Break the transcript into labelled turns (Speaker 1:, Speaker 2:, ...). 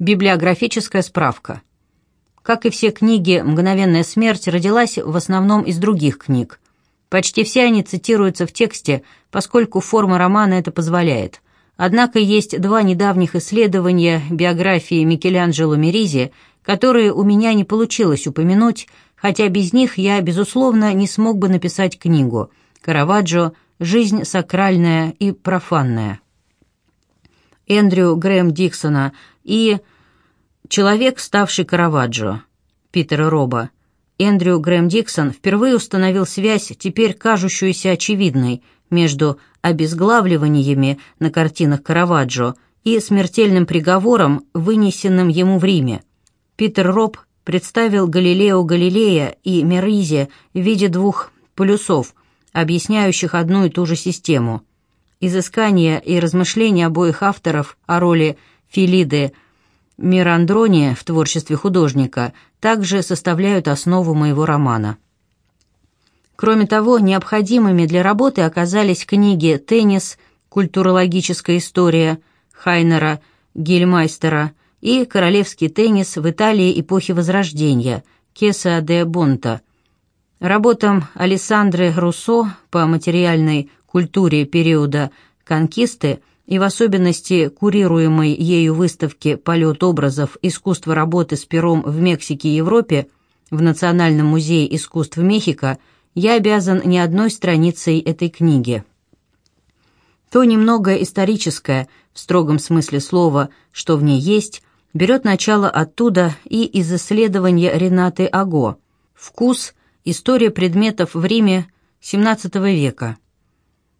Speaker 1: Библиографическая справка. Как и все книги, «Мгновенная смерть» родилась в основном из других книг. Почти все они цитируются в тексте, поскольку форма романа это позволяет. Однако есть два недавних исследования биографии Микеланджело Меризи, которые у меня не получилось упомянуть, хотя без них я, безусловно, не смог бы написать книгу «Караваджо. Жизнь сакральная и профанная». Эндрю Грэм Диксона и «Человек, ставший Караваджо» Питера Роба. Эндрю Грэм Диксон впервые установил связь, теперь кажущуюся очевидной, между обезглавливаниями на картинах Караваджо и смертельным приговором, вынесенным ему в Риме. Питер Роб представил Галилео Галилея и Меризе в виде двух полюсов, объясняющих одну и ту же систему. Изыскания и размышления обоих авторов о роли Филиды – Мирандрони в творчестве художника также составляют основу моего романа. Кроме того, необходимыми для работы оказались книги «Теннис», «Культурологическая история» Хайнера, Гильмайстера и «Королевский теннис в Италии эпохи Возрождения» Кеса де Бонта. Работам Алессандры Руссо по материальной культуре периода «Конкисты» и в особенности курируемой ею выставки «Полет образов. Искусство работы с пером в Мексике и Европе» в Национальном музее искусств Мехико, я обязан не одной страницей этой книги. То немного историческое, в строгом смысле слова, что в ней есть, берет начало оттуда и из исследования Ренаты Аго «Вкус. История предметов в Риме XVII века».